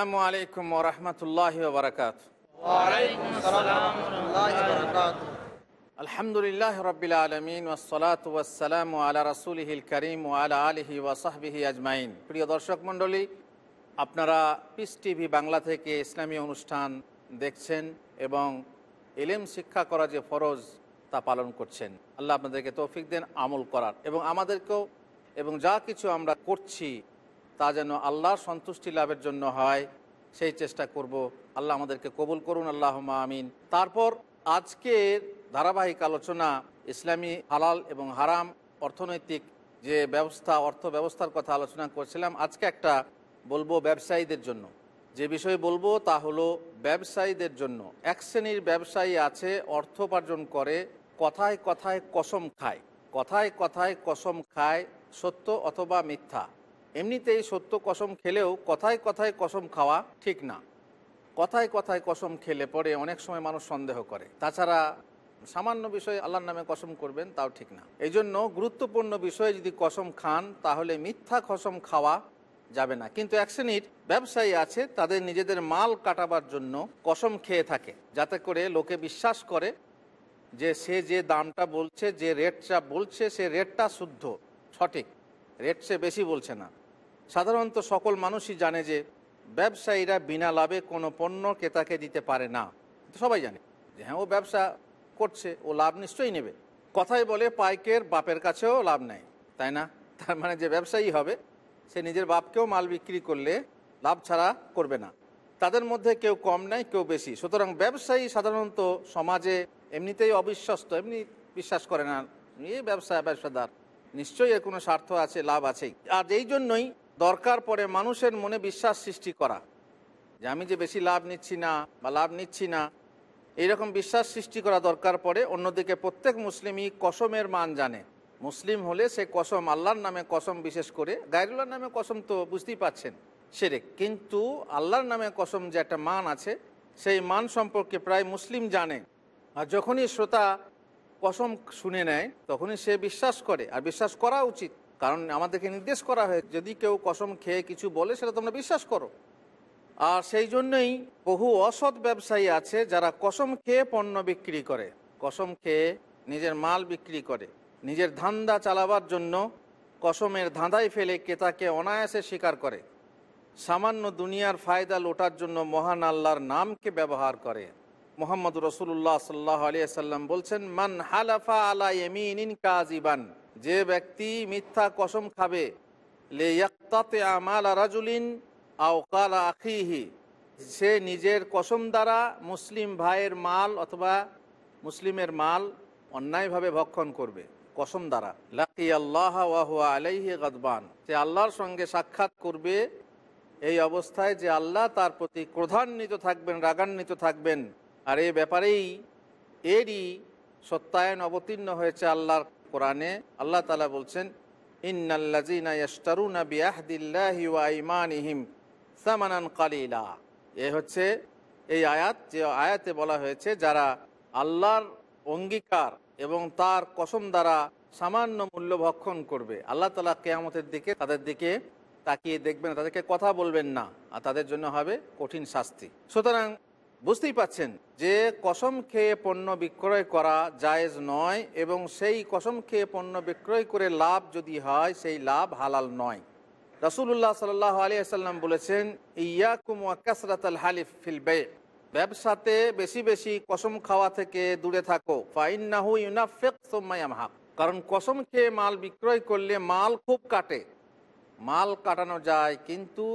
আসসালামু আলাইকুম ওরহমতুল্লাহ বারকাত আলহামদুলিল্লাহ রবিল আলমিন ওসলাত ওয়াসালাম আলা রসুলহিল করিম ও আলা আলহি ওয়াসাহবিহি আজমাইন। প্রিয় দর্শক মণ্ডলী আপনারা পিস টিভি বাংলা থেকে ইসলামী অনুষ্ঠান দেখছেন এবং এলেম শিক্ষা করা যে ফরজ তা পালন করছেন। আল্লাহ আপনাদেরকে তৌফিক দেন আমল করার। এবং আমাদেরকেও এবং যা কিছু আমরা করছি তা যেন আল্লাহর সন্তুষ্টি লাভের জন্য হয়, সেই চেষ্টা করব। আল্লাহ আমাদেরকে কবুল করুন আল্লাহ আমিন। তারপর আজকের ধারাবাহিক আলোচনা ইসলামী হালাল এবং হারাম অর্থনৈতিক যে ব্যবস্থা, অর্থ ব্যবস্থার কথা আলোচনা করছিলাম, আজকে একটা বলব ব্যবসায়ীদের জন্য। যে বিষয়ে বলব তা হলো ব্যবসায়ীদের জন্য। এক শ্রেণির ব্যবসায়ী আছে, অর্থ উপার্জন করে, কথায় কথায় কসম খায়। কথায় কথায় কসম খায়, সত্য অথবা মিথ্যা। এমনিতেই সত্য কসম খেলেও কথায় কথায় কসম খাওয়া ঠিক না। কথায় কথায় কসম খেলে পরে অনেক সময় মানুষ সন্দেহ করে। তাছাড়া সামান্য বিষয়ে আল্লাহর নামে কসম করবেন তাও ঠিক না। এই জন্য গুরুত্বপূর্ণ বিষয়ে যদি কসম খান, তাহলে মিথ্যা কসম খাওয়া যাবে না। কিন্তু এক শ্রেণির ব্যবসায়ী আছে, তাদের নিজেদের মাল কাটাবার জন্য কসম খেয়ে থাকে। যাতে করে লোকে বিশ্বাস করে যে সে যে দামটা বলছে, যে রেটটা বলছে, সে রেটটা শুদ্ধ, সঠিক। রেট সে বেশি বলছে না। সাধারণত সকল মানুষই জানে যে ব্যবসায়ীরা বিনা লাভে কোনো পণ্য ক্রেতাকে দিতে পারে না। সবাই জানে। যে হ্যাঁ ও ব্যবসা করছে, ও লাভ নিশ্চয়ই নেবে। কথাই বলে পাইকের বাপের কাছেও লাভ নেয়, তাই না? তার মানে যে ব্যবসায়ী হবে, সে নিজের বাপকেও মাল বিক্রি করলে লাভ ছাড়া করবে না। তাদের মধ্যে কেউ কম নাই কেউ বেশি। সুতরাং ব্যবসায়ী সাধারণত সমাজে এমনিতেই অবিশ্বস্ত, এমনি বিশ্বাস করে না। এই ব্যবসা, ব্যবসাদার, নিশ্চয়ই এর কোনো স্বার্থ আছে, লাভ আছেই। আর এই জন্যই দরকার পড়ে মানুষের মনে বিশ্বাস সৃষ্টি করা। যে আমি যে বেশি লাভ নিচ্ছি না বা লাভ নিচ্ছি না, এইরকম বিশ্বাস সৃষ্টি করা দরকার পড়ে। অন্যদিকে প্রত্যেক মুসলিমই কসমের মান জানে। মুসলিম হলে সে কসম আল্লাহর নামে কসম বিশেষ করে, গায়রুল্লাহর নামে কসম তো বুঝতেই পাচ্ছেন সেরে কিন্তু আল্লাহর নামে কসম যে একটা মান আছে, সেই মান সম্পর্কে প্রায় মুসলিম জানে। আর যখনই শ্রোতা কসম শুনে নেয়, তখনই সে বিশ্বাস করে। আর বিশ্বাস করা উচিত। কারণ আমাদেরকে নির্দেশ করা হয় যদি কেউ কসম খেয়ে কিছু বলে, সেটা তোমরা বিশ্বাস করো। আর সেই জন্যই বহু অসৎ ব্যবসায়ী আছে যারা কসম খেয়ে পণ্য বিক্রি করে। কসম খেয়ে নিজের মাল বিক্রি করে। নিজের ধান্দা চালাবার জন্য কসমের ধাঁধাই ফেলে ক্রেতাকে অনায়াসে স্বীকার করে। সামান্য দুনিয়ার ফায়দা লোটার জন্য মহান আল্লাহর নামকে ব্যবহার করে। মোহাম্মদ রসুল্লাহ সাল্লাহ আলিয়াল্লাম বলছেন, মান হালাফা আলা এমিন কাজিবান যে ব্যক্তি মিথ্যা কসম খাবে লে আমাল আখিহি। সে নিজের কসম দ্বারা মুসলিম ভাইয়ের মাল অথবা মুসলিমের মাল অন্যায়ভাবে ভক্ষণ করবে, কসম দ্বারা। লাকি আল্লাহ ওয়াহুয়া আলাইহি গদবান। সে আল্লাহর সঙ্গে সাক্ষাৎ করবে এই অবস্থায় যে আল্লাহ তার প্রতি ক্রধান্বিত থাকবেন, রাগান্বিত থাকবেন। আর এই ব্যাপারেই এরই সত্যায়ন অবতীর্ণ হয়েছে আল্লাহর কোরআনে আল্লাহ তালা বলছেন সামানান কালিলা। এ হচ্ছে এই আয়াত, যে আয়াতে বলা হয়েছে, যারা আল্লাহর অঙ্গীকার এবং তার কসম দ্বারা সামান্য মূল্য ভক্ষণ করবে। আল্লাহ তালা কেয়ামতের দিকে তাদের দিকে তাকিয়ে দেখবেন, তাদেরকে কথা বলবেন না, আর তাদের জন্য হবে কঠিন শাস্তি। সুতরাং বুঝতেই পাচ্ছেন যে কসম খেয়ে পণ্য বিক্রয় করা জায়েজ নয় এবং সেই কসম খেয়ে পণ্য বিক্রয় করে লাভ যদি হয়, সেই লাভ হালাল নয়। রাসুল্লাহ সাল আলিয়াল্লাম বলেছেন, ইয়াকুম ওয়াকাসরাত আল হালিফ ফিল বে। ব্যবসাতে বেশি বেশি কসম খাওয়া থেকে দূরে থাকো। কারণ কসম খেয়ে মাল বিক্রয় করলে মাল খুব কাটে। মাল কাটানো যায়, কিন্তু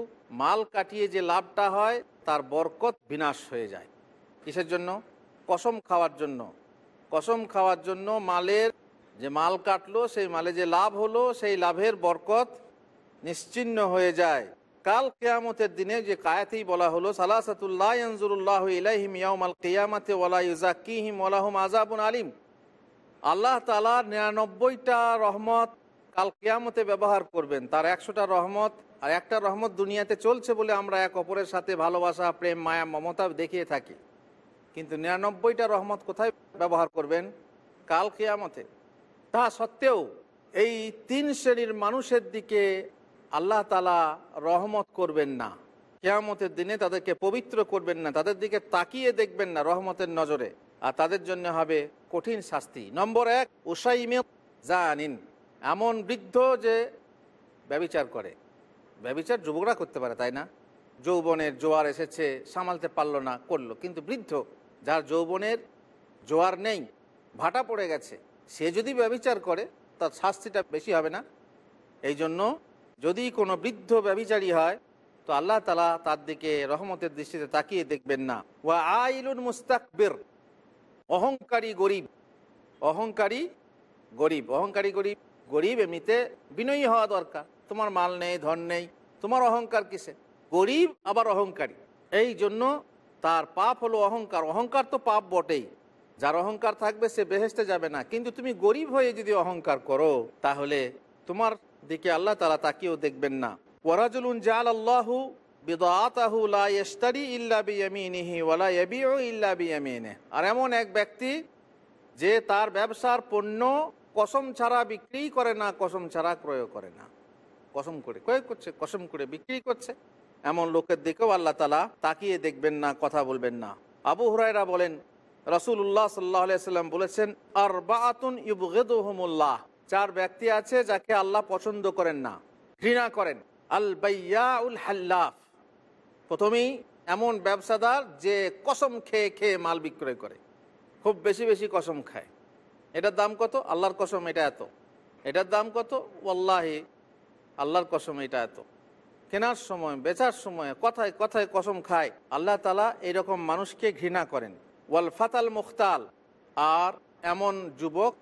মাল কাটিয়ে যে লাভটা হয় তার বরকত বিনাশ হয়ে যায়। কিসের জন্য? কসম খাওয়ার জন্য। কসম খাওয়ার জন্য মালের যে মাল কাটলো, সেই মালে যে লাভ হলো, সেই লাভের বরকত নিশ্চিন্ন হয়ে যায়। কাল কেয়ামতের দিনে যে কায়াতেই বলা হলো, সালাসাতুল্লাহ আনজুরুল্লাহ ইলাহিম ইয়াউমাল কিয়ামাতে ইউজাকিহিম ওয়ালাহুম আজাবুন আলিম। আল্লাহ তালা নিরানব্বইটা রহমত কাল কেয়ামতে ব্যবহার করবেন। তার একশোটা রহমত আর একটা রহমত দুনিয়াতে চলছে বলে আমরা এক অপরের সাথে ভালোবাসা, প্রেম, মায়া, মমতা দেখিয়ে থাকি। কিন্তু নিরানব্বইটা রহমত কোথায় ব্যবহার করবেন? কাল কেয়ামতে। তা সত্ত্বেও এই তিন শ্রেণির মানুষের দিকে আল্লাহ তালা রহমত করবেন না। কেয়ামতের দিনে তাদেরকে পবিত্র করবেন না, তাদের দিকে তাকিয়ে দেখবেন না রহমতের নজরে। আর তাদের জন্য হবে কঠিন শাস্তি। নম্বর এক উসাইমে জানিন। এমন বৃদ্ধ যে ব্যবিচার করে। ব্যবিচার যুবকরা করতে পারে, তাই না? যৌবনের জোয়ার এসেছে, সামালতে পারল না, করল। কিন্তু বৃদ্ধ, যার যৌবনের জোয়ার নেই, ভাটা পড়ে গেছে, সে যদি ব্যবিচার করে, তার শাস্তিটা বেশি হবে না? এই জন্য যদি কোনো বৃদ্ধ ব্যবিচারী হয়, তো আল্লাহ তালা তার দিকে রহমতের দৃষ্টিতে তাকিয়ে দেখবেন না। ওয়া আইলুন মুস্তাকবির, অহংকারী গরিব অহংকারী গরিব অহংকারী গরিব গরিব এমনিতে বিনয়ী হওয়া দরকার। তোমার মাল নেই, ধন নেই, তোমার অহংকার কিসে? গরিব আবার অহংকারী। এই জন্য তার পাপ হলো অহংকার। অহংকার তো পাপ বটেই। যার অহংকার থাকবে সে বেহেসতে যাবে না। কিন্তু তুমি গরিব হয়ে যদি অহংকার করো, তাহলে তোমার দিকে আল্লাহ তালা তাকিয়েও দেখবেন না। ওয়ারাজুলুন জাল আল্লাহু আর এমন এক ব্যক্তি যে তার ব্যবসার পণ্য কসম ছাড়া বিক্রি করে না, কসম ছাড়া ক্রয় করে না। কসম করে, ক্রয় করছে, কসম করে বিক্রি করছে। এমন লোকের দিকেও আল্লাহ তালা তাকিয়ে দেখবেন না, কথা বলবেন না। আবু হুরাইরা বলেন রসুল্লাহ সাল্লাহ সাল্লাম বলেছেন আর বাতুন ইবুল্লাহ চার ব্যক্তি আছে যাকে আল্লাহ পছন্দ করেন না, ঘৃণা করেন। আল বাইয়াউল হাল্লাফ। প্রথমেই এমন ব্যবসাদার যে কসম খেয়ে খেয়ে মাল বিক্রয় করে, খুব বেশি বেশি কসম খায়। এটার দাম কত? আল্লাহর কসম এটা এত। এটার দাম কত? ওল্লাহি আল্লাহর কসম এটা এত। কেনার সময়, বেচার সময়, কথায় কথায় কসম খায়। আল্লাহ তালা এইরকম মানুষকে ঘৃণা করেন। ওয়াল ফাতাল মুখতাল। আর এমন যুবক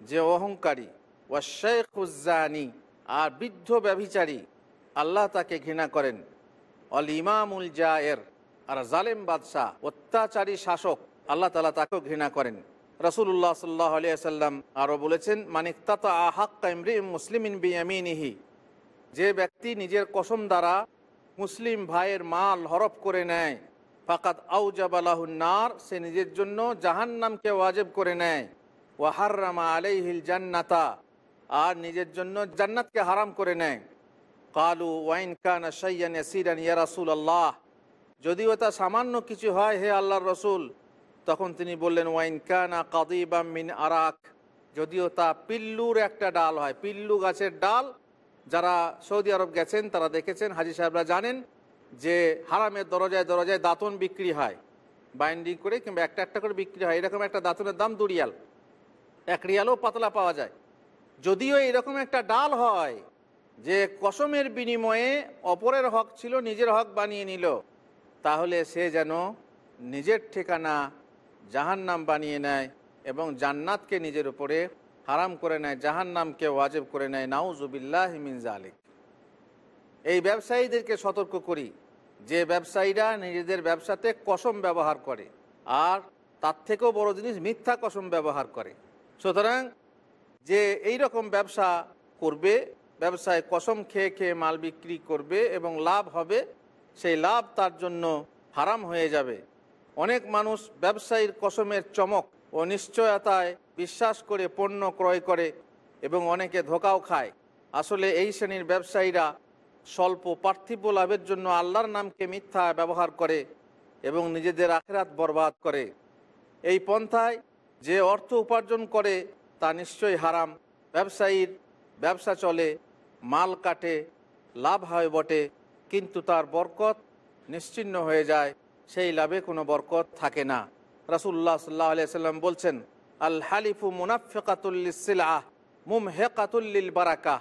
যে অহংকারী। ওয়া শেখুজানি আর বৃদ্ধ ব্যভিচারী। আল্লাহ তাকে ঘৃণা করেন। অল ইমামুল জায়ের। আর জালেম বাদশাহ, অত্যাচারী শাসক। আল্লাহ তালা তাকেও ঘৃণা করেন। রসুল্লাহ সাল্লাহ আলিয়া সাল্লাম আরও বলেছেন, মানিক তাতা আহাক্কা ইমরি মুসলিমিন বিয়ামিনিহি। যে ব্যক্তি নিজের কসম দ্বারা মুসলিম ভাইয়ের মাল হরফ করে নেয় ফাকাত আউজাবালাহুন্নার সে নিজের জন্য জাহান্নামকে ওয়াজেব করে নেয়। ওয়াহার্রামা আলাইহিল জান্নাতা, আর নিজের জন্য জান্নাতকে হারাম করে নেয়। কালু ওয়াইন কান সাইয়ান ইয়াসিরান ইয়া রাসুল আল্লাহ যদিও তা সামান্য কিছু হয় হে আল্লাহর রসুল, তখন তিনি বললেন ওয়াইন কানা কাদিবাম মিন আরাক যদিও তা পিল্লুর একটা ডাল হয়, পিল্লু গাছের ডাল যারা সৌদি আরব গেছেন, তারা দেখেছেন, হাজি সাহেবরা জানেন যে হারামের দরজায় দরজায় দাঁতন বিক্রি হয়। বাইন্ডিং করে কিংবা একটা একটা করে বিক্রি হয়। এরকম একটা দাঁতনের দাম দু রিয়াল এক রিয়ালও পাতলা পাওয়া যায়। যদিও এরকম একটা ডাল হয় যে কসমের বিনিময়ে অপরের হক ছিল, নিজের হক বানিয়ে নিল, তাহলে সে যেন নিজের ঠিকানা জাহান্নাম বানিয়ে নেয় এবং জান্নাতকে নিজের উপরে হারাম করে নেয়, জাহান্নামকে ওয়াজেব করে নেয় নাউজুবিল্লাহ মিন জালিক এই ব্যবসায়ীদেরকে সতর্ক করি, যে ব্যবসায়ীরা নিজেদের ব্যবসাতে কসম ব্যবহার করে, আর তার থেকেও বড় জিনিস মিথ্যা কসম ব্যবহার করে। সুতরাং যে এই রকম ব্যবসা করবে, ব্যবসায় কসম খেয়ে খেয়ে মাল বিক্রি করবে এবং লাভ হবে, সেই লাভ তার জন্য হারাম হয়ে যাবে। অনেক মানুষ ব্যবসায়ীর কসমের চমক ও নিশ্চয়তায় বিশ্বাস করে পণ্য ক্রয় করে এবং অনেকে ধোকাও খায়। আসলে এই শ্রেণির ব্যবসায়ীরা স্বল্প পার্থিব লাভের জন্য আল্লাহর নামকে মিথ্যা ব্যবহার করে এবং নিজেদের আখেরাত বরবাদ করে। এই পন্থায় যে অর্থ উপার্জন করে তা নিশ্চয়ই হারাম। ব্যবসায়ীর ব্যবসা চলে, মাল কাটে, লাভ হয় বটে, কিন্তু তার বরকত নিশ্চিন্ন হয়ে যায়। সেই লাভে কোনো বরকত থাকে না। রাসুল্লাহ সাল্লাহ আলিয়া সাল্লাম বলছেন আল হালিফু মুনাফিকাতুল্লিসিলাহ মুম হেকাতুল্লিল বারাকা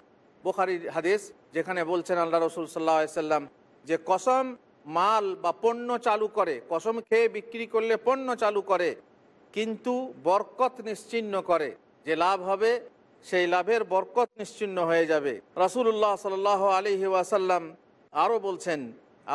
বোখারির হাদিস যেখানে বলছেন আল্লাহ রসুল সাল্লাহ যে কসম মাল বা পণ্য চালু করে, কসম খেয়ে বিক্রি করলে পণ্য চালু করে, কিন্তু বরকত নিশ্চিহ্ন করে। যে লাভ হবে, সেই লাভের বরকত নিশ্চিহ্ন হয়ে যাবে। রাসুল্লাহ সাল আলহি ওয়াসাল্লাম আরও বলছেন,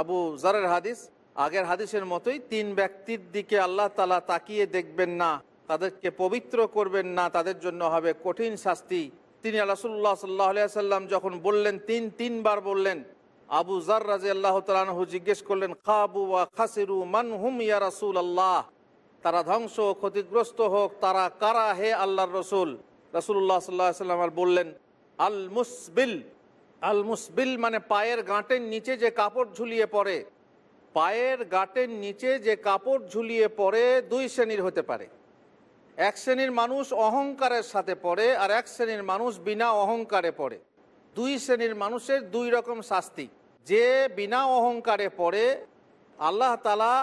আবু জারের হাদিস আগের হাদিসের মতোই তিন ব্যক্তির দিকে আল্লাহ তালা তাকিয়ে দেখবেন না। তাদেরকে পবিত্র করবেন না, তাদের জন্য হবে কঠিন শাস্তি। তিনি রাসুল্লাহ সাল্লাহ সাল্লাম যখন বললেন, তিন, তিনবার বললেন, আবু জার রাজি আল্লাহ তালু জিজ্ঞেস করলেন, খাবু ওয়া খাসিরু মান হুম ইয়া রাসুল আল্লাহ তারা ধ্বংস ক্ষতিগ্রস্ত হোক, তারা কারা হে আল্লাহর রসুল? রসুল্লাহ সাল্লাহ সাল্লাম আর বললেন আল মুসবিল আল মুসবিল মানে পায়ের গাঁটের নিচে যে কাপড় ঝুলিয়ে পড়ে। পায়ের গাঁটের নিচে যে কাপড় ঝুলিয়ে পড়ে, দুই শ্রেণির হতে পারে। এক শ্রেণির মানুষ অহংকারের সাথে পড়ে আর এক শ্রেণির মানুষ বিনা অহংকারে পড়ে। দুই শ্রেণির মানুষের দুই রকম শাস্তি। যে বিনা অহংকারে পড়ে, আল্লাহ তালা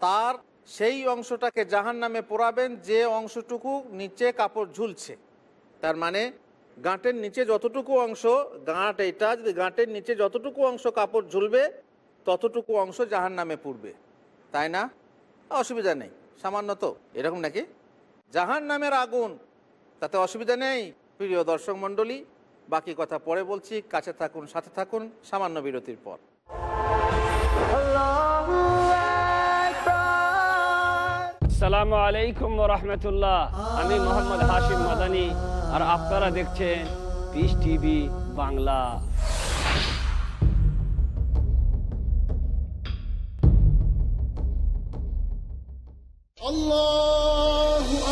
তার সেই অংশটাকে জাহান নামে পোড়াবেন যে অংশটুকু নিচে কাপড় ঝুলছে। তার মানে গাঁটের নিচে যতটুকু অংশ, গাঁট এটা যদি গাঁটের নিচে যতটুকু অংশ কাপড় ঝুলবে, ততটুকু অংশ জাহান নামে পুড়বে। তাই না? অসুবিধা নেই। সামান্য তো। এরকম নাকি? জাহান নামের আগুন। তাতে অসুবিধা নেই প্রিয় দর্শক মণ্ডলী। বাকি কথা পরে বলছি কাছে থাকুন সাথে থাকুন সামান্য বিরতির পর। আসসালামু আলাইকুম রহমতুল্লাহ। আমি মোহাম্মদ হাশিম মাদানি আর আপনারা দেখছেন পিস টিভি বাংলা। আল্লাহ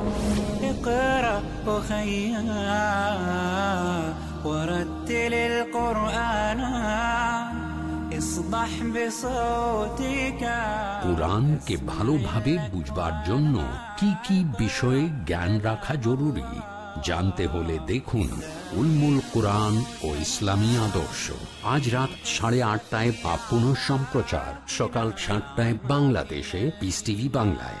اقرأ أخيا ورتل القرآن اصبح بصوتك কোরআনকে ভালোভাবে বুঝবার জন্য কি কি বিষয়ে জ্ঞান রাখা জরুরি জানতে হলে দেখুন উলমুল কোরআন ও ইসলামী আদর্শ আজ রাত সাড়ে আটটায় বা পুনঃ সম্প্রচার সকাল সাতটায় বাংলাদেশে পিস টিভি বাংলায়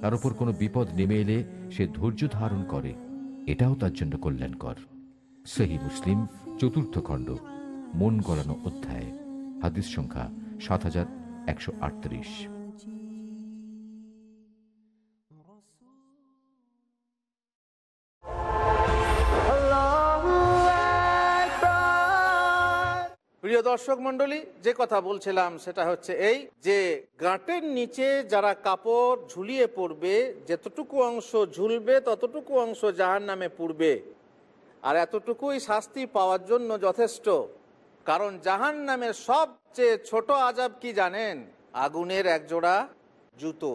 তার উপর কোনো বিপদ নেমে এলে সে ধৈর্য ধারণ করে। এটাও তার জন্য কল্যাণকর। সেহী মুসলিম, চতুর্থ খণ্ড, মন গড়ানো অধ্যায়, হাদিস সংখ্যা সাত হাজার একশো আটত্রিশ। প্রিয় দর্শক মণ্ডলী, যে কথা বলছিলাম সেটা হচ্ছে এই যে গাঁটের নিচে যারা কাপড় ঝুলিয়ে পড়বে, যতটুকু অংশ ঝুলবে ততটুকু অংশ জাহান নামে পড়বে। আর এতটুকুই শাস্তি পাওয়ার জন্য যথেষ্ট। কারণ জাহান নামের সবচেয়ে ছোট আজাব কি জানেন? আগুনের একজোড়া জুতো।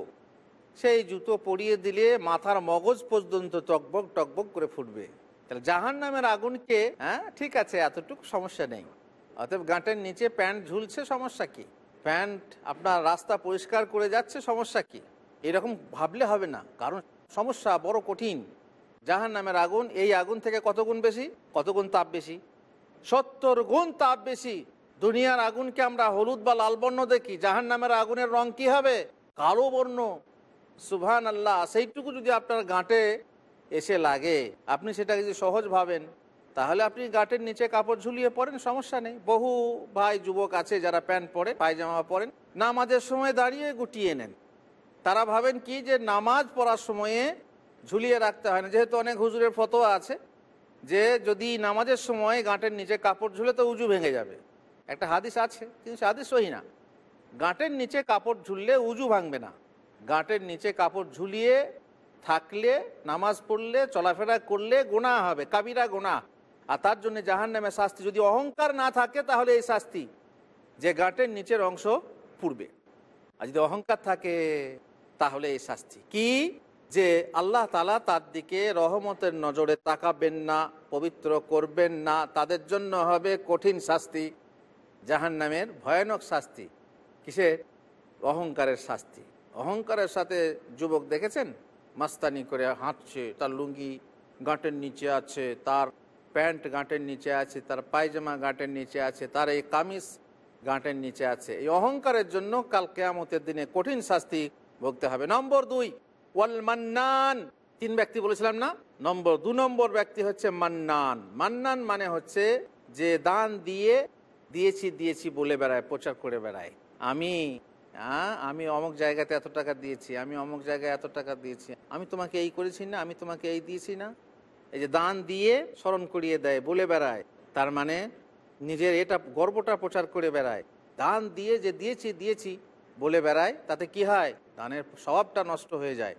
সেই জুতো পরিয়ে দিলে মাথার মগজ পর্যন্ত টকবক টকবক করে ফুটবে। তাহলে জাহান নামের আগুনকে হ্যাঁ ঠিক আছে, এতটুকু সমস্যা নেই। অতএব গাঁটের নিচে প্যান্ট ঝুলছে, সমস্যা কি? প্যান্ট আপনার রাস্তা পরিষ্কার করে যাচ্ছে, সমস্যা কি? এরকম ভাবলে হবে না, কারণ সমস্যা বড় কঠিন। জাহান নামের আগুন, এই আগুন থেকে কত গুণ বেশি? কত গুণ তাপ বেশি? সত্তর গুণ তাপ বেশি। দুনিয়ার আগুনকে আমরা হলুদ বা লাল বর্ণ দেখি জাহান নামের আগুনের রং কি হবে? কালো বর্ণ। সুভান আল্লাহ সেইটুকু যদি আপনার গাঁটে এসে লাগে, আপনি সেটাকে যদি সহজ ভাবেন তাহলে আপনি গাঁটের নিচে কাপড় ঝুলিয়ে পড়েন সমস্যা নেই। বহু ভাই যুবক আছে যারা প্যান্ট পরে, পায়জামা পরেন। নামাজের সময় দাঁড়িয়ে গুটিয়ে নেন। তারা ভাবেন কি যে নামাজ পড়ার সময়ে ঝুলিয়ে রাখতে হয় না। যেহেতু অনেক হুজুরের ফতোয়া আছে যে যদি নামাজের সময় গাঁটের নিচে কাপড় ঝুলে তো উজু ভেঙে যাবে। একটা হাদিস আছে, কিন্তু সে হাদিস সহি না। গাঁটের নিচে কাপড় ঝুললে উজু ভাঙবে না। গাঁটের নিচে কাপড় ঝুলিয়ে থাকলে, নামাজ পড়লে, চলাফেরা করলে গোনা হবে। কাবিরা গোনা আর তার জন্য জাহান নামে শাস্তি, যদি অহংকার না থাকে, তাহলে এই শাস্তি যে গাঁটের নিচের অংশ পুড়বে আর যদি অহংকার থাকে, তাহলে এই শাস্তি। কি? যে আল্লাহ তালা তার দিকে রহমতের নজরে তাকাবেন না, পবিত্র করবেন না, তাদের জন্য হবে কঠিন শাস্তি জাহান নামের ভয়ানক শাস্তি। কিসের? অহংকারের শাস্তি। অহংকারের সাথে যুবক দেখেছেন? মাস্তানি করে হাঁটছে, তার লুঙ্গি গাঁটের নিচে আছে, তার প্যান্ট গাঁটের নিচে আছে, তার পায়জামা গাঁটের নিচে আছে, তার এই কামিজ গাঁটের নিচে আছে। এই অহংকারের জন্য কাল কেয়ামতের দিনে কঠিন শাস্তি ভুগতে হবে। নম্বর দুই, ওয়াল মান্নান। তিন ব্যক্তি বলেছিলাম না? নম্বর, দু নম্বর ব্যক্তি হচ্ছে মান্নান। মান্নান মানে হচ্ছে যে দান দিয়ে দিয়েছি দিয়েছি বলে বেড়ায়, প্রচার করে বেড়ায়। আমি হ্যাঁ আমি অমুক জায়গাতে এত টাকা দিয়েছি, আমি অমুক জায়গায় এত টাকা দিয়েছি, আমি তোমাকে এই করেছি না, আমি তোমাকে এই দিয়েছি না। এই যে দান দিয়ে স্মরণ করিয়ে দেয়, বলে বেড়ায়, তার মানে নিজের এটা গর্বটা প্রচার করে বেড়ায়। দান দিয়ে যে দিয়েছি দিয়েছি, বলে বেড়ায়, তাতে কি হয়? দানের স্বভাবটা নষ্ট হয়ে যায়।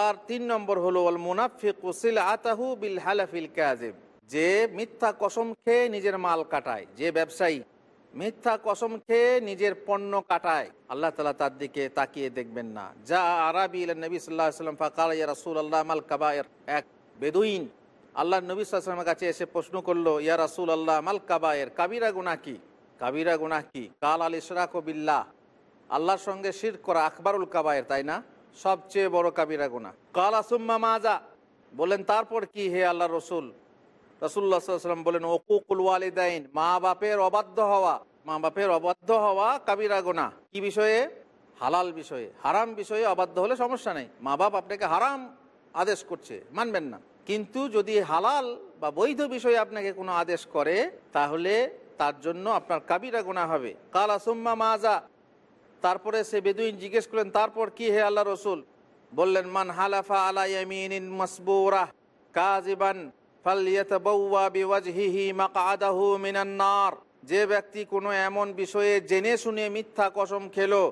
আর তিন নম্বর হলো মুনাফিক আতাহু বিল হালাফিল কাজেব যে মিথ্যা কসম খেয়ে নিজের মাল কাটায়, যে ব্যবসায়ী মিথ্যা কসম খেয়ে নিজের পণ্য কাটায়, আল্লাহ তালা তার দিকে তাকিয়ে দেখবেন না। যা আরাবি নবী সাল্লাহ সাল্লাম ফাকাল রাসুল আল্লাহ মাল কাবায়ের। এক বেদুইন আল্লাহ নবী সাল্লামের কাছে এসে প্রশ্ন করল, ইয়া রাসুল আল্লাহ মাল কাবায়ের, কাবিরা গুনা কি? কাবিরা গুনা কি? কাল আল ইসরাক বিল্লাহ আল্লাহর সঙ্গে শির করা আকবরুল কাবায়ের তাই না? সবচেয়ে বড় কাবিরা গুনা কাল আসুম্মা মাজা বলেন তারপর কি হে আল্লাহ রসুল? রসুল্লাহাম বলেন ওকুকুল ওয়ালিদাইন মা বাপের অবাধ্য হওয়া মা বাপের অবাধ্য হওয়া কাবিরা গোনা কি বিষয়ে? হালাল বিষয়ে, হারাম বিষয়ে অবাধ্য হলে সমস্যা নেই। মা বাপ আপনাকে হারাম আদেশ করছে, মানবেন না। কিন্তু যদি হালাল বা বৈধ বিষয়ে আপনাকে কোনো আদেশ করে, তাহলে তার জন্য আপনার কাবিরা গোনা হবে। কাল আসুম্মা মাজা তারপরে সে বেদুইন জিজ্ঞেস করলেন, তারপর কি হে আল্লাহ রসুল? বললেন, মান হালাফা আলা ইয়ামিন মাসবুরা কাজিবান যে ব্যক্তি কোনো এমন বিষয়ে জেনে শুনে মিথ্যা কসম খেলো,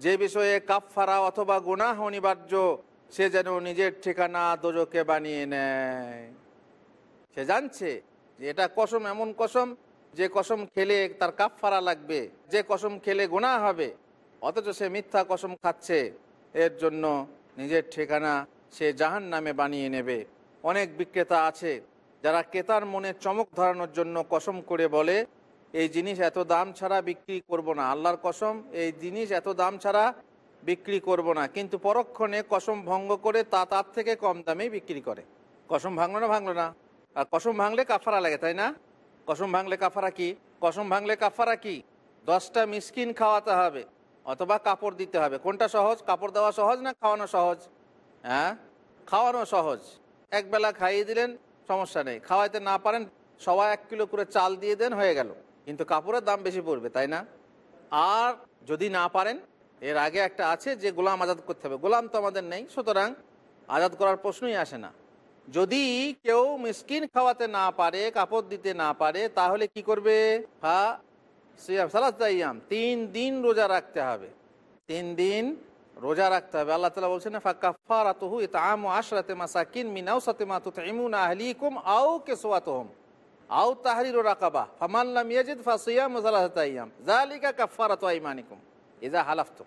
যে বিষয়ে কাফফারা অথবা গুনাহ অনিবার্য সে যেন নিজের ঠিকানা দোজকে বানিয়ে নেয়। সে জানছে যে এটা কসম এমন কসম, যে কসম খেলে তার কাফফারা লাগবে, যে কসম খেলে গোনা হবে, অথচ সে মিথ্যা কসম খাচ্ছে। এর জন্য নিজের ঠিকানা সে জাহান নামে বানিয়ে নেবে। অনেক বিক্রেতা আছে যারা ক্রেতার মনে চমক ধরানোর জন্য কসম করে বলে, এই জিনিস এত দাম ছাড়া বিক্রি করব না। আল্লাহর কসম, এই জিনিস এত দাম ছাড়া বিক্রি করব না। কিন্তু পরক্ষণে কসম ভঙ্গ করে তা তার থেকে কম দামে বিক্রি করে। কসম ভাঙলো না ভাঙলো না। আর কসম ভাঙলে কাফারা লাগে, তাই না? কসম ভাঙলে কাফারা কি? কসম ভাঙলে কাফারা কি? দশটা মিসকিন খাওয়াতে হবে, অথবা কাপড় দিতে হবে। কোনটা সহজ? কাপড় দেওয়া সহজ না খাওয়ানো সহজ? হ্যাঁ? খাওয়ানো সহজ। একবেলা খাইয়ে দিলেন, সমস্যা নেই। খাওয়াইতে না পারেন সবাই এক কিলো করে চাল দিয়ে দেন, হয়ে গেল। কিন্তু কাপড়ের দাম বেশি পড়বে, তাই না? আর যদি না পারেন এর আগে একটা আছে যে গোলাম আজাদ করতে হবে। গোলাম তো আমাদের নেই, সুতরাং আজাদ করার প্রশ্নই আসে না। যদি কেউ মিসকিন খাওয়াতে না পারে, কাপড় দিতে না পারে, তাহলে কি করবে? হা, সিয়াম সালাতাইয়াম তিন দিন রোজা রাখতে হবে। তিন দিন রোজা রাখতে হবে। আল্লাহ তালা বলছেন ফাকাফারাতুহু ইতআমু আশরাতে মাসাকিন মিন আওসাতি মা তুতঈমুনা আহলিকুম আও কিসওয়াতুহুম আও তাহরিরু রাকাবা, ফামান লাম ইয়াজিদ ফাসিয়ামু সালাসাতা আইয়াম যালিকা কাফফারাতু আইমানিকুম। ইযা হালাফতুম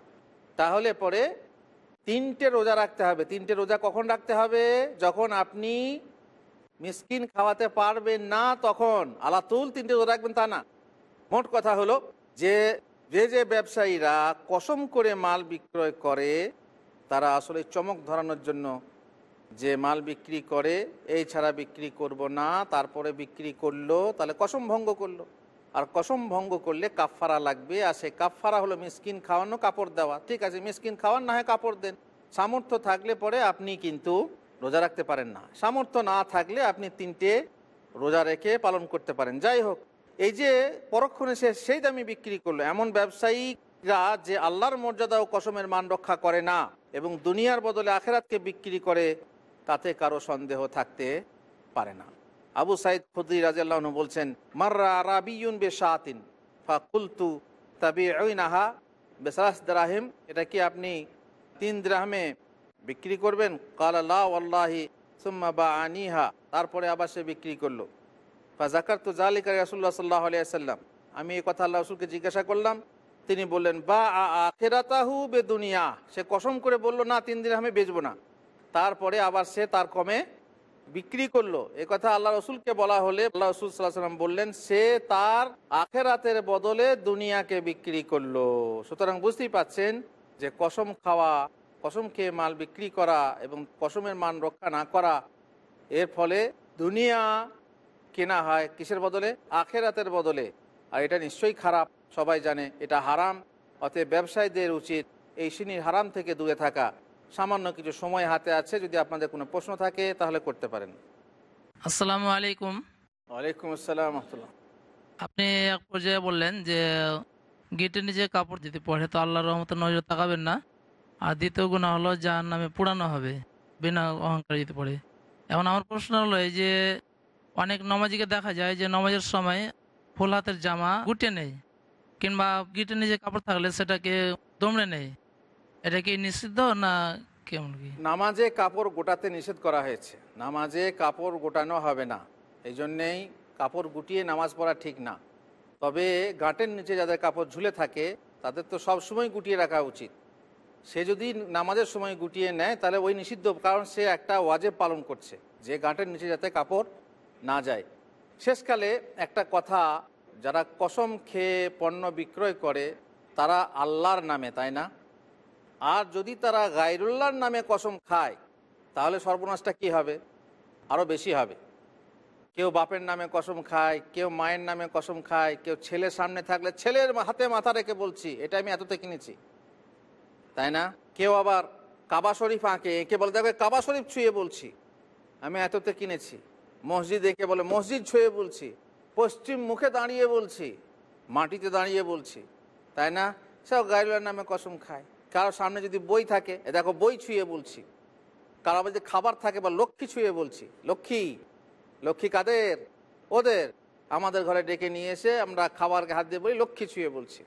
তাহলে পরে তিনটে রোজা রাখতে হবে। তিনটে রোজা কখন রাখতে হবে? যখন আপনি মিসকিন খাওয়াতে পারবেন না, তখন। আলাতুল তিনটে রোজা রাখবেন তা না। মোট কথা হলো যে যে যে ব্যবসায়ীরা কসম করে মাল বিক্রয় করে, তারা আসলে চমক ধরানোর জন্য যে মাল বিক্রি করে, এই ছাড়া বিক্রি করব না, তারপরে বিক্রি করল, তাহলে কসম ভঙ্গ করল। আর কসম ভঙ্গ করলে কাফফারা লাগবে, আর সেই কাফফারা হলো মিসকিন খাওয়ানো কাপড় দেওয়া। ঠিক আছে, মিসকিন খাওয়ান, না হয় কাপড় দেন। সামর্থ্য থাকলে পরে আপনি কিন্তু রোজা রাখতে পারেন না। সামর্থ্য না থাকলে আপনি তিনটে রোজা রেখে পালন করতে পারেন। যাই হোক, এই যে পরক্ষণে সে সেই দামি বিক্রি করল, এমন ব্যবসায়ীরা যে আল্লাহর মর্যাদা ও কসমের মান রক্ষা করে না এবং দুনিয়ার বদলে আখেরাতকে বিক্রি করে, তাতে কারও সন্দেহ থাকতে পারে না। আবু সাইদ খুদ্দি রাজিয়াল্লাহ বলছেন, মার্রা রাবিউন বে শাহাতিন ফা কুলতু তাবি নাহা বেসারাস দ্রাহিম, এটা কি আপনি তিন দ্রাহমে বিক্রি করবেন? কাল আল্লাহ আল্লাহি সুম্মা বা আনিহা তারপরে আবার সে বিক্রি করল। ফা ফাজাকার তো জালিকা রাসুল্লাহ সাল্লাহ আলিয়াল্লাম আমি এই কথা আল্লাহ রসুলকে জিজ্ঞাসা করলাম, তিনি বললেন বা আখেরাতাহু বে দুনিয়া সে কসম করে বলল, না, তিন দিন আমি বেচবো না। তারপরে আবার সে তার কমে বিক্রি করল। এ কথা আল্লাহ রসুলকে বলা হলে আল্লাহ রসুল সাল্লাম বললেন, সে তার আখেরাতের বদলে দুনিয়াকে বিক্রি করল। সুতরাং বুঝতেই পাচ্ছেন যে কসম খাওয়া, কসম খেয়ে মাল বিক্রি করা এবং কসমের মান রক্ষা না করা, এর ফলে দুনিয়া কেনা হয় কিসের বদলে? আখেরাতের বদলে। আর এটা নিশ্চয়ই খারাপ, সবাই জানে এটা হারাম, অতএব ব্যবসায়ীদের উচিত এই শ্রেণির হারাম থেকে দূরে থাকা। সামান্য কিছু সময় হাতে আছে যদি আপনাদের কোনো প্রশ্ন থাকে তাহলে করতে পারেন। আসসালামু আলাইকুম। ওয়ালাইকুম আসসালাম আপনি এক পর্যায়ে বললেন যে গেটের নিচে কাপড় যদি পড়ে তো আল্লাহর রহমত নজর তাকাবেন না। আর দ্বিতীয় গুণা হলো যার নামে পোড়ানো হবে বিনা অহংকার যদি পড়ে। এখন আমার প্রশ্ন হলো এই যে অনেক নমাজিকে দেখা যায় যে নমাজের সময় ফুল হাতের জামা গুটিয়ে নেই কিংবা গিটে নিচে কাপড় থাকলে সেটাকে দমড়ে নেই এটা কি নিষিদ্ধ না কেমন কি? নামাজে কাপড় গোটাতে নিষেধ করা হয়েছে। নামাজে কাপড় গোটানো হবে না। এই জন্যেই কাপড় গুটিয়ে নামাজ পড়া ঠিক না। তবে গাঁটের নিচে যাদের কাপড় ঝুলে থাকে, তাদের তো সব সময় গুটিয়ে রাখা উচিত। সে যদি নামাজের সময় গুটিয়ে নেয়, তাহলে ওই নিষিদ্ধ, কারণ সে একটা ওয়াজেব পালন করছে, যে গাঁটের নিচে যাতে কাপড় না যায়। শেষকালে একটা কথা, যারা কসম খেয়ে পণ্য বিক্রয় করে, তারা আল্লাহর নামে, তাই না? আর যদি তারা গাইরুল্লাহর নামে কসম খায়, তাহলে সর্বনাশটা কি হবে? আরও বেশি হবে। কেউ বাপের নামে কসম খায়, কেউ মায়ের নামে কসম খায়, কেউ ছেলের সামনে থাকলে ছেলের হাতে মাথা রেখে বলছি, এটা আমি এততে কিনেছি। তাই না? কেউ আবার কাবা শরীফ আঁকে, একে বলে, দেখো কাবা শরীফ ছুঁয়ে বলছি, আমি এততে কিনেছি। মসজিদ একে বলে, মসজিদ ছুঁয়ে বলছি, পশ্চিম মুখে দাঁড়িয়ে বলছি, মাটিতে দাঁড়িয়ে বলছি, তাই না? সব গাইরুল্লার নামে কসম খায়। কারও সামনে যদি বই থাকে দেখো বই ছুঁয়ে বলছি। কারও যদি খাবার থাকে বা লক্ষ্মী ছুঁয়ে বলছি। লক্ষ্মী লক্ষ্মী কাদের? ওদের। আমাদের ঘরে ডেকে নিয়ে এসে আমরা খাবারকে হাত দিয়ে বলি, লক্ষ্মী ছুঁয়ে বলছি।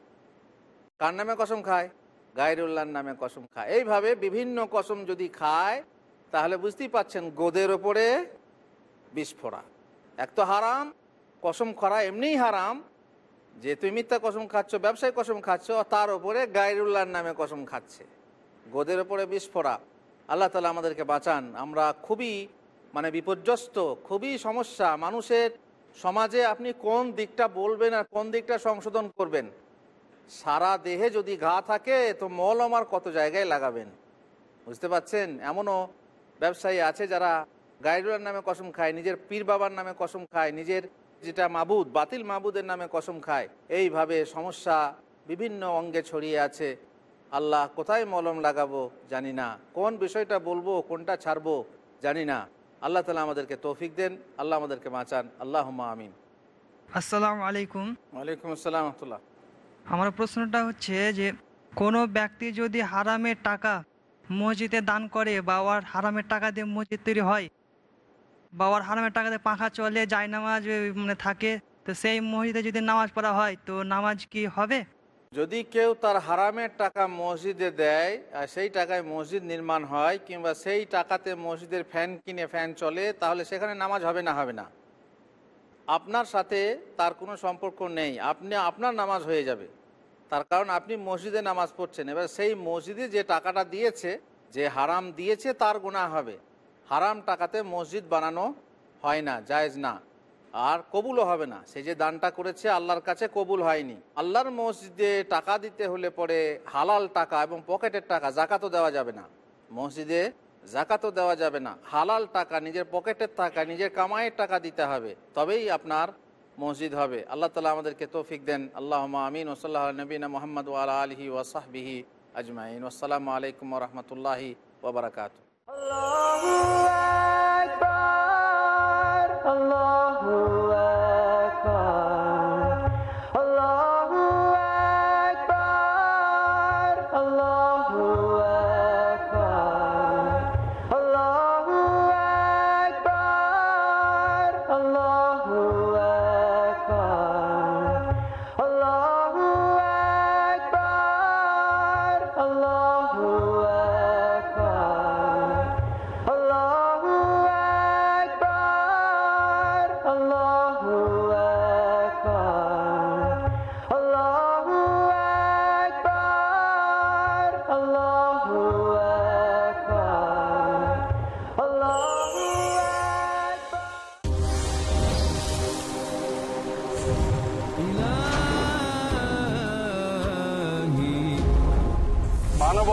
কার নামে কসম খায়? গায়রুল্লাহর নামে কসম খায়। এইভাবে বিভিন্ন কসম যদি খায়, তাহলে বুঝতেই পাচ্ছেন গোদের ওপরে বিস্ফোরা এক তো হারাম, কসম খরা এমনিই হারাম যে তুমি মিথ্যা কসম খাচ্ছ, ব্যবসায়ী কসম খাচ্ছ, তার ওপরে গায়রুল্লাহর নামে কসম খাচ্ছে। গোদের ওপরে বিস্ফোরা আল্লাহ তালা আমাদেরকে বাঁচান। আমরা খুবই মানে বিপর্যস্ত, খুবই সমস্যা। মানুষের সমাজে আপনি কোন দিকটা বলবেন আর কোন দিকটা সংশোধন করবেন? সারা দেহে যদি ঘা থাকে, তো মল আমার কত জায়গায় লাগাবেন? বুঝতে পাচ্ছেন এমনও ব্যবসায়ী আছে যারা গাইডুলার নামে কসম খায়, নিজের পীর বাবার নামে কসম খায়, নিজের যেটা মাবুদ বাতিল মাবুদের নামে কসম খায় এইভাবে সমস্যা বিভিন্ন অঙ্গে ছড়িয়ে আছে। আল্লাহ কোথায় মলম লাগাবো জানি না। কোন বিষয়টা বলব কোনটা ছাড়বো জানি না। আল্লাহ তালা আমাদেরকে তৌফিক দেন আল্লাহ আমাদেরকে বাঁচান। আল্লাহ আমিন। আসসালামু আলাইকুম। ওয়ালাইকুম আসসালাম রহমতুল্লাহ। আমার প্রশ্নটা হচ্ছে যে কোনো ব্যক্তি যদি হারামের টাকা মসজিদে দান করে বা ওর হারামের টাকা দিয়ে মসজিদ তৈরি হয় বা ওর হারামের টাকাতে পাখা চলে জায়নামাজ মানে থাকে। তো সেই মসজিদে যদি নামাজ পড়া হয়, তো নামাজ কি হবে? যদি কেউ তার হারামের টাকা মসজিদে দেয়, আর সেই টাকায় মসজিদ নির্মাণ হয়, কিংবা সেই টাকাতে মসজিদের ফ্যান কিনে ফ্যান চলে, তাহলে সেখানে নামাজ হবে না হবে না। আপনার সাথে তার কোনো সম্পর্ক নেই। আপনি, আপনার নামাজ হয়ে যাবে। তার কারণ আপনি মসজিদে নামাজ পড়ছেন। এবার সেই মসজিদে যে টাকাটা দিয়েছে, যে হারাম দিয়েছে, তার গুণা হবে। হারাম টাকাতে মসজিদ বানানো হয় না, জায়েজ না। আর কবুলও হবে না। সে যে দানটা করেছে আল্লাহর কাছে কবুল হয়নি। আল্লাহর মসজিদে টাকা দিতে হলে পরে হালাল টাকা এবং পকেটের টাকা জাকাতও দেওয়া যাবে না। মসজিদে জাকাতও দেওয়া যাবে না। হালাল টাকা নিজের পকেটের টাকা, নিজের কামাইয়ের টাকা দিতে হবে। তবেই আপনার মসজিদ হবে। আল্লাহ তালা আমাদেরকে তৌফিক দেন। আল্লাহ আমিন। ওসল্লাহ নবীন মোহাম্মদ ওয়ালা আলহি ওয়াসাহবিহি আজমাইন। আসসালামু আলাইকুম রহমতুল্লাহি ওবরাকাত Allah.